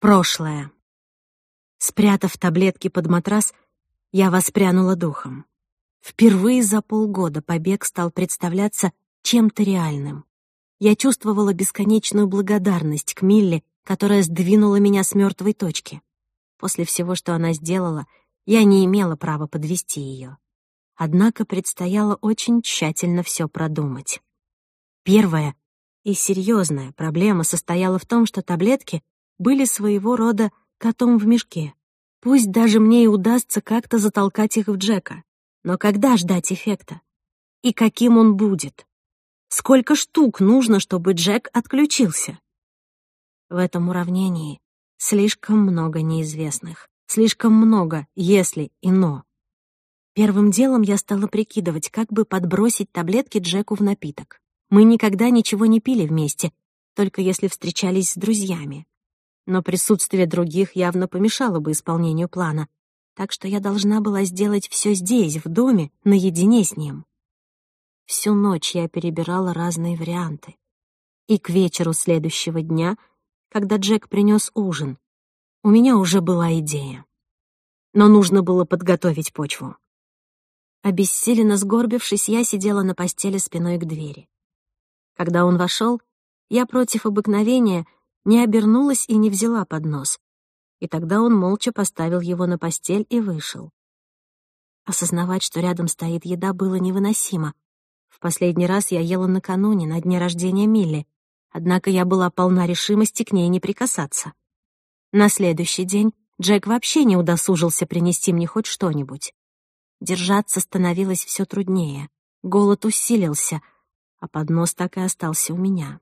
Прошлое. Спрятав таблетки под матрас, я воспрянула духом. Впервые за полгода побег стал представляться чем-то реальным. Я чувствовала бесконечную благодарность к Милли, которая сдвинула меня с мертвой точки. После всего, что она сделала, я не имела права подвести ее. Однако предстояло очень тщательно все продумать. Первая и серьезная проблема состояла в том, что таблетки были своего рода котом в мешке. Пусть даже мне и удастся как-то затолкать их в Джека. Но когда ждать эффекта? И каким он будет? Сколько штук нужно, чтобы Джек отключился? В этом уравнении слишком много неизвестных. Слишком много «если» и «но». Первым делом я стала прикидывать, как бы подбросить таблетки Джеку в напиток. Мы никогда ничего не пили вместе, только если встречались с друзьями но присутствие других явно помешало бы исполнению плана, так что я должна была сделать все здесь, в доме, наедине с ним. Всю ночь я перебирала разные варианты. И к вечеру следующего дня, когда Джек принес ужин, у меня уже была идея. Но нужно было подготовить почву. Обессиленно сгорбившись, я сидела на постели спиной к двери. Когда он вошел, я против обыкновения — не обернулась и не взяла поднос. И тогда он молча поставил его на постель и вышел. Осознавать, что рядом стоит еда, было невыносимо. В последний раз я ела накануне, на дне рождения Милли. Однако я была полна решимости к ней не прикасаться. На следующий день Джек вообще не удосужился принести мне хоть что-нибудь. Держаться становилось все труднее. Голод усилился, а поднос так и остался у меня.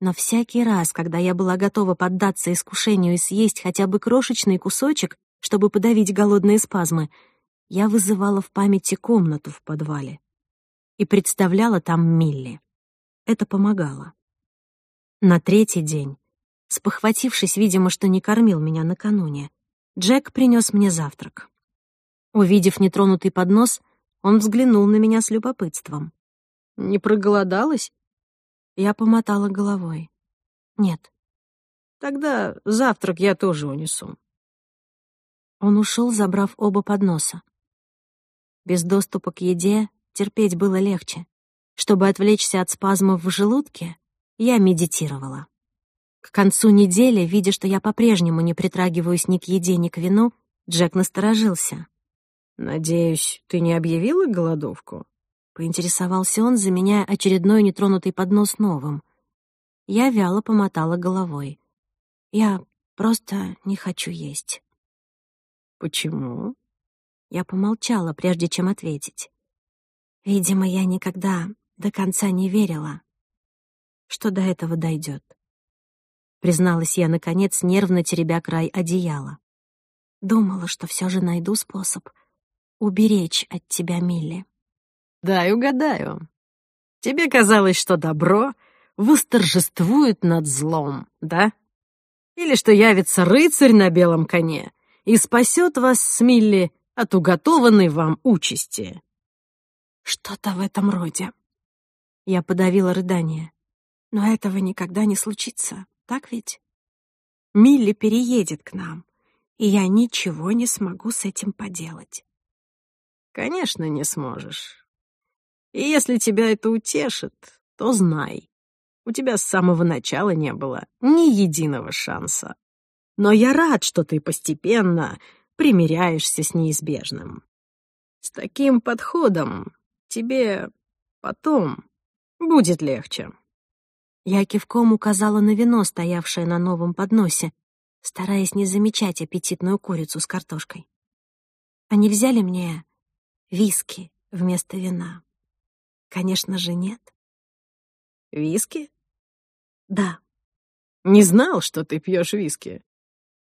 Но всякий раз, когда я была готова поддаться искушению и съесть хотя бы крошечный кусочек, чтобы подавить голодные спазмы, я вызывала в памяти комнату в подвале и представляла там Милли. Это помогало. На третий день, спохватившись, видимо, что не кормил меня накануне, Джек принес мне завтрак. Увидев нетронутый поднос, он взглянул на меня с любопытством. «Не проголодалась?» Я помотала головой. «Нет». «Тогда завтрак я тоже унесу». Он ушел, забрав оба подноса. Без доступа к еде терпеть было легче. Чтобы отвлечься от спазмов в желудке, я медитировала. К концу недели, видя, что я по-прежнему не притрагиваюсь ни к еде, ни к вину, Джек насторожился. «Надеюсь, ты не объявила голодовку?» Поинтересовался он, заменяя очередной нетронутый поднос новым. Я вяло помотала головой. Я просто не хочу есть. Почему? Я помолчала, прежде чем ответить. Видимо, я никогда до конца не верила, что до этого дойдет. Призналась я, наконец, нервно теребя край одеяла. Думала, что все же найду способ уберечь от тебя Милли. Дай угадаю. Тебе казалось, что добро восторжествует над злом, да? Или что явится рыцарь на белом коне и спасет вас с Милли от уготованной вам участи. Что-то в этом роде. Я подавила рыдание. Но этого никогда не случится, так ведь? Милли переедет к нам, и я ничего не смогу с этим поделать. Конечно, не сможешь. Если тебя это утешит, то знай, у тебя с самого начала не было ни единого шанса. Но я рад, что ты постепенно примиряешься с неизбежным. С таким подходом тебе потом будет легче. Я кивком указала на вино, стоявшее на новом подносе, стараясь не замечать аппетитную курицу с картошкой. Они «А взяли мне виски вместо вина. Конечно же, нет. Виски? Да. Не знал, что ты пьешь виски.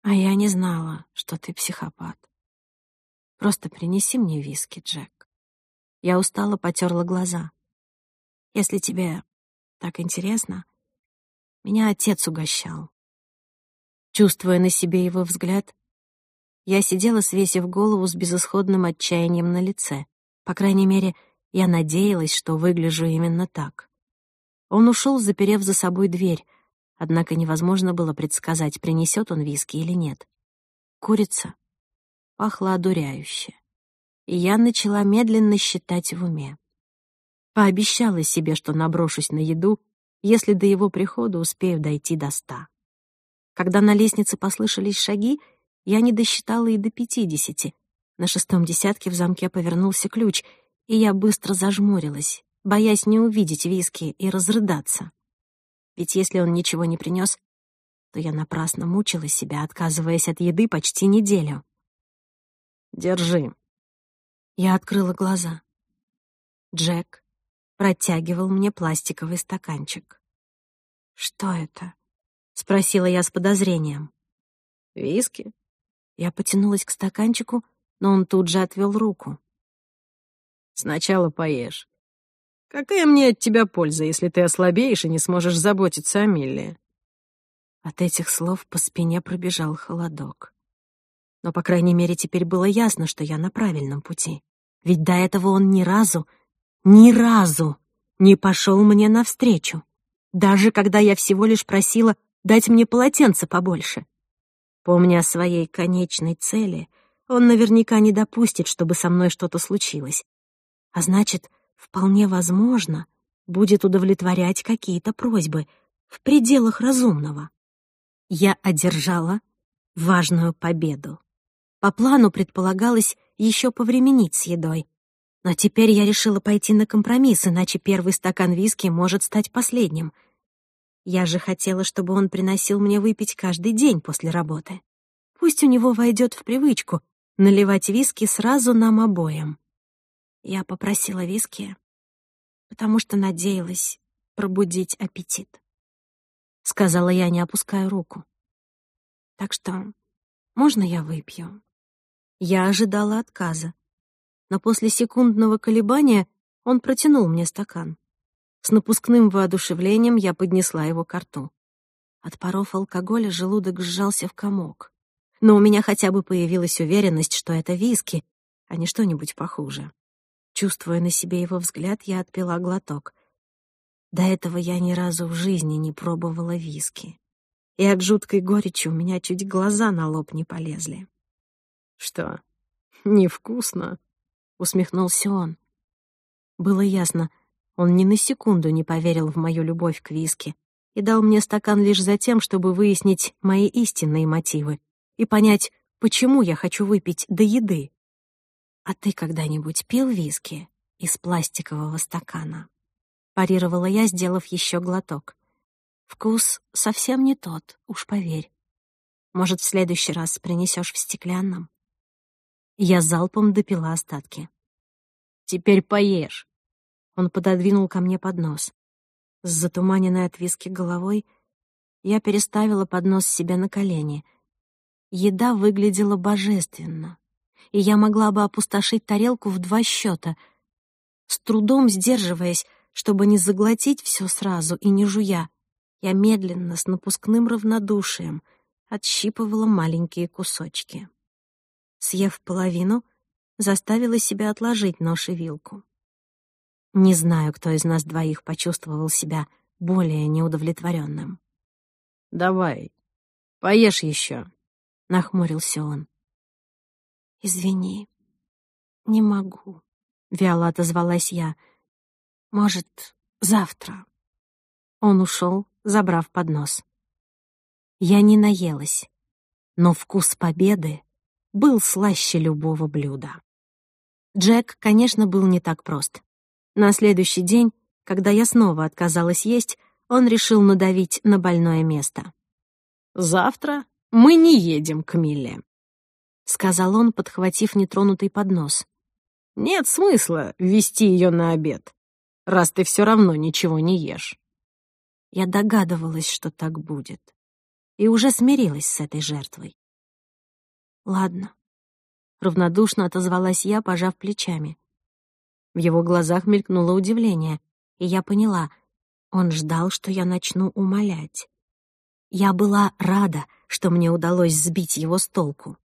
А я не знала, что ты психопат. Просто принеси мне виски, Джек. Я устала, потерла глаза. Если тебе так интересно, меня отец угощал. Чувствуя на себе его взгляд, я сидела, свесив голову с безысходным отчаянием на лице. По крайней мере, я надеялась, что выгляжу именно так. Он ушел, заперев за собой дверь, однако невозможно было предсказать, принесет он виски или нет. Курица пахла одуряюще. И я начала медленно считать в уме. Пообещала себе, что наброшусь на еду, если до его прихода успею дойти до ста. Когда на лестнице послышались шаги, я не досчитала и до пятидесяти. На шестом десятке в замке повернулся ключ — и я быстро зажмурилась, боясь не увидеть виски и разрыдаться. Ведь если он ничего не принес, то я напрасно мучила себя, отказываясь от еды почти неделю. «Держи». Я открыла глаза. Джек протягивал мне пластиковый стаканчик. «Что это?» — спросила я с подозрением. «Виски». Я потянулась к стаканчику, но он тут же отвел руку. Сначала поешь. Какая мне от тебя польза, если ты ослабеешь и не сможешь заботиться о Милле?» От этих слов по спине пробежал холодок. Но, по крайней мере, теперь было ясно, что я на правильном пути. Ведь до этого он ни разу, ни разу не пошел мне навстречу. Даже когда я всего лишь просила дать мне полотенце побольше. Помня о своей конечной цели, он наверняка не допустит, чтобы со мной что-то случилось. А значит, вполне возможно, будет удовлетворять какие-то просьбы в пределах разумного. Я одержала важную победу. По плану предполагалось еще повременить с едой. Но теперь я решила пойти на компромисс, иначе первый стакан виски может стать последним. Я же хотела, чтобы он приносил мне выпить каждый день после работы. Пусть у него войдет в привычку наливать виски сразу нам обоим я попросила виски, потому что надеялась пробудить аппетит. Сказала я, не опуская руку. Так что можно я выпью? Я ожидала отказа, но после секундного колебания он протянул мне стакан. С напускным воодушевлением я поднесла его к рту. От паров алкоголя желудок сжался в комок. Но у меня хотя бы появилась уверенность, что это виски, а не что-нибудь похуже. Чувствуя на себе его взгляд, я отпила глоток. До этого я ни разу в жизни не пробовала виски. И от жуткой горечи у меня чуть глаза на лоб не полезли. «Что, невкусно?» — усмехнулся он. Было ясно, он ни на секунду не поверил в мою любовь к виски и дал мне стакан лишь за тем, чтобы выяснить мои истинные мотивы и понять, почему я хочу выпить до еды. «А ты когда-нибудь пил виски из пластикового стакана?» Парировала я, сделав еще глоток. «Вкус совсем не тот, уж поверь. Может, в следующий раз принесешь в стеклянном?» Я залпом допила остатки. «Теперь поешь». Он пододвинул ко мне поднос. С затуманенной от виски головой я переставила поднос себе на колени. Еда выглядела божественно, и я могла бы опустошить тарелку в два счета, с трудом сдерживаясь, чтобы не заглотить все сразу и не жуя. Я медленно, с напускным равнодушием, отщипывала маленькие кусочки. Съев половину, заставила себя отложить нож и вилку. Не знаю, кто из нас двоих почувствовал себя более неудовлетворенным. «Давай, поешь еще», — нахмурился он. «Извини, не могу», — вяло отозвалась я. «Может, завтра». Он ушел, забрав поднос. Я не наелась, но вкус победы был слаще любого блюда. Джек, конечно, был не так прост. На следующий день, когда я снова отказалась есть, он решил надавить на больное место. «Завтра мы не едем к Милле», — сказал он, подхватив нетронутый поднос. «Нет смысла вести ее на обед, раз ты все равно ничего не ешь». Я догадывалась, что так будет, и уже смирилась с этой жертвой. «Ладно», — равнодушно отозвалась я, пожав плечами. В его глазах мелькнуло удивление, и я поняла, он ждал, что я начну умолять. Я была рада, что мне удалось сбить его с толку.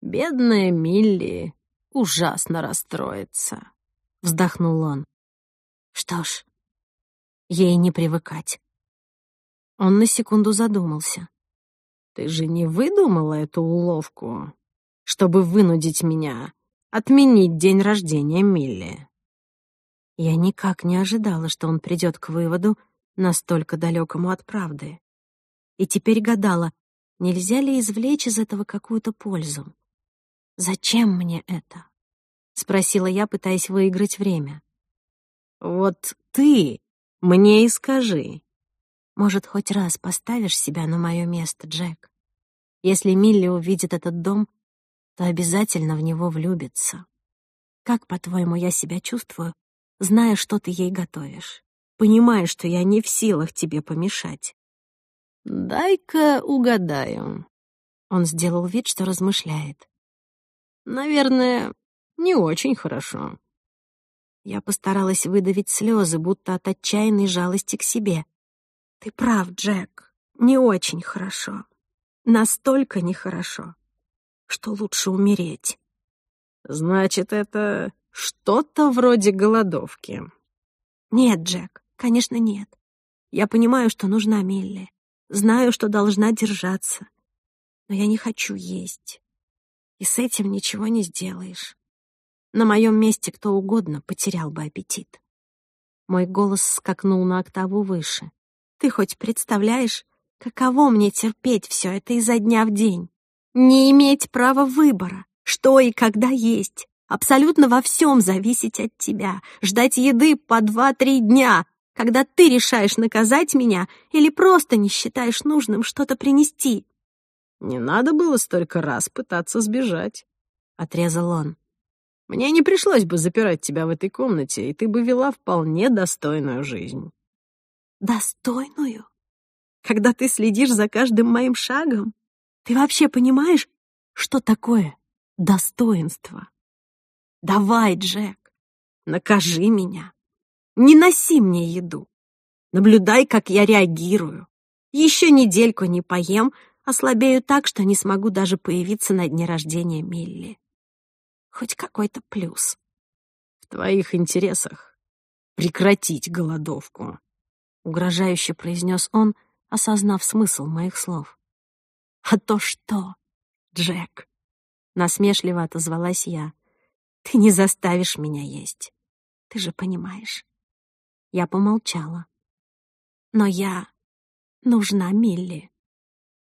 «Бедная Милли ужасно расстроится», — вздохнул он. «Что ж, ей не привыкать». Он на секунду задумался. «Ты же не выдумала эту уловку, чтобы вынудить меня отменить день рождения Милли?» Я никак не ожидала, что он придет к выводу, настолько далекому от правды. И теперь гадала, нельзя ли извлечь из этого какую-то пользу. «Зачем мне это?» — спросила я, пытаясь выиграть время. «Вот ты мне и скажи». «Может, хоть раз поставишь себя на мое место, Джек? Если Милли увидит этот дом, то обязательно в него влюбится. Как, по-твоему, я себя чувствую, зная, что ты ей готовишь, понимая, что я не в силах тебе помешать?» «Дай-ка угадаю». Он сделал вид, что размышляет. Наверное, не очень хорошо. Я постаралась выдавить слезы, будто от отчаянной жалости к себе. Ты прав, Джек, не очень хорошо. Настолько нехорошо, что лучше умереть. Значит, это что-то вроде голодовки. Нет, Джек, конечно, нет. Я понимаю, что нужна Милли. Знаю, что должна держаться. Но я не хочу есть и с этим ничего не сделаешь. На моем месте кто угодно потерял бы аппетит. Мой голос скакнул на октаву выше. Ты хоть представляешь, каково мне терпеть все это изо дня в день? Не иметь права выбора, что и когда есть. Абсолютно во всем зависеть от тебя, ждать еды по два-три дня, когда ты решаешь наказать меня или просто не считаешь нужным что-то принести. Не надо было столько раз пытаться сбежать. Отрезал он. Мне не пришлось бы запирать тебя в этой комнате, и ты бы вела вполне достойную жизнь. Достойную? Когда ты следишь за каждым моим шагом? Ты вообще понимаешь, что такое достоинство? Давай, Джек, накажи меня. Не носи мне еду. Наблюдай, как я реагирую. Еще недельку не поем, ослабею так, что не смогу даже появиться на дне рождения Милли. Хоть какой-то плюс. В твоих интересах прекратить голодовку, угрожающе произнес он, осознав смысл моих слов. А то что, Джек? насмешливо отозвалась я. Ты не заставишь меня есть. Ты же понимаешь. Я помолчала. Но я нужна Милли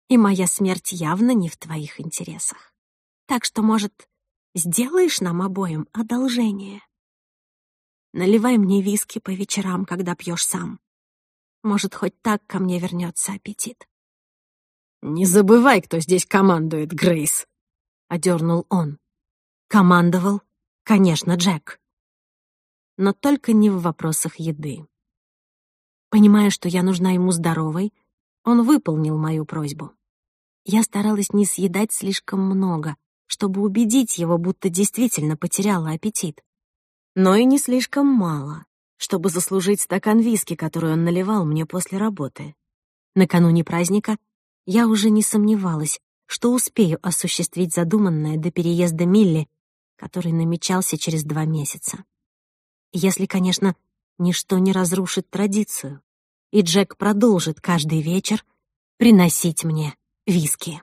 и моя смерть явно не в твоих интересах. Так что, может, сделаешь нам обоим одолжение? Наливай мне виски по вечерам, когда пьешь сам. Может, хоть так ко мне вернется аппетит. «Не забывай, кто здесь командует, Грейс!» — одернул он. Командовал, конечно, Джек. Но только не в вопросах еды. Понимая, что я нужна ему здоровой, он выполнил мою просьбу. Я старалась не съедать слишком много, чтобы убедить его, будто действительно потеряла аппетит. Но и не слишком мало, чтобы заслужить стакан виски, который он наливал мне после работы. Накануне праздника я уже не сомневалась, что успею осуществить задуманное до переезда Милли, который намечался через два месяца. Если, конечно, ничто не разрушит традицию, и Джек продолжит каждый вечер приносить мне виски.